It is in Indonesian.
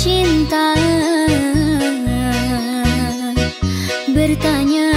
Cinta. Bertanya